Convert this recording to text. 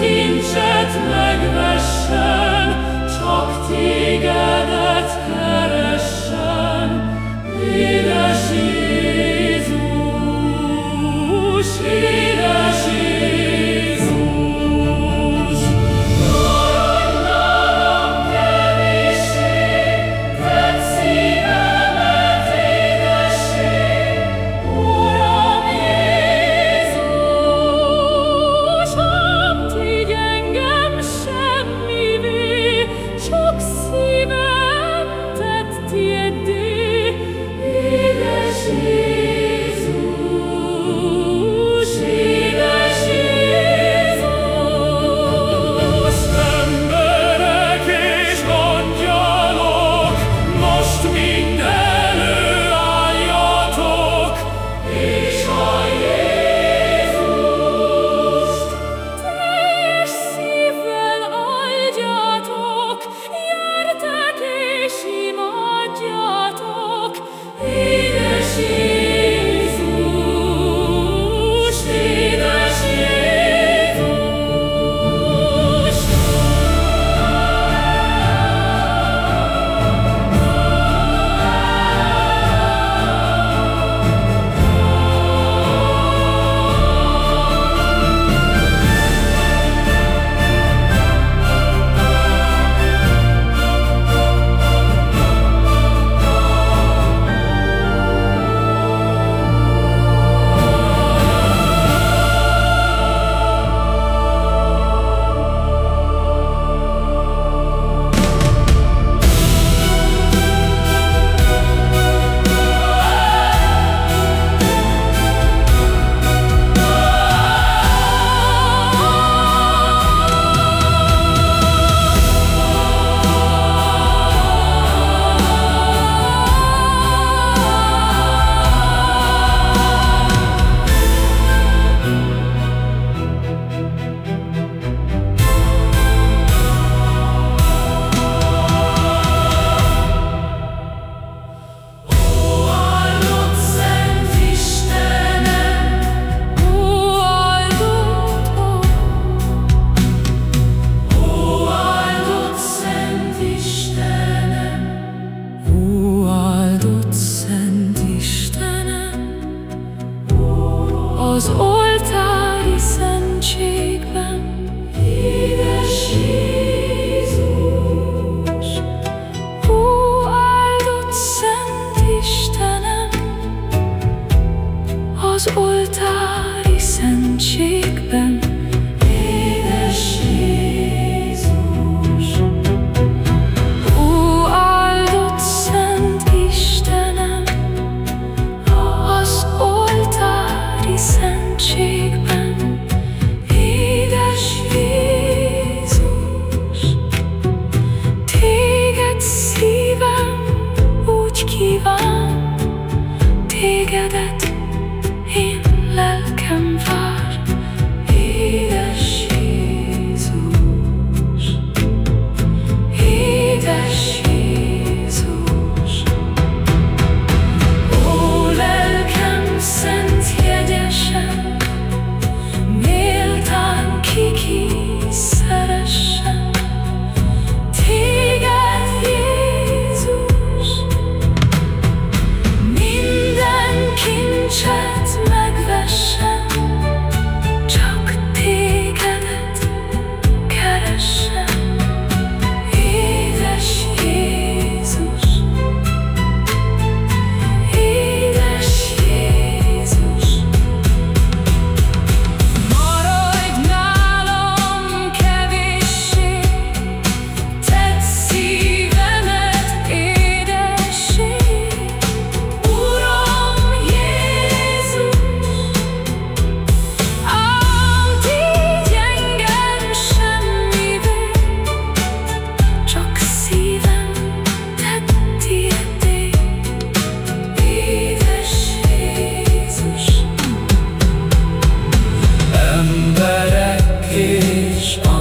kincset megvessen, csak téged Krishna.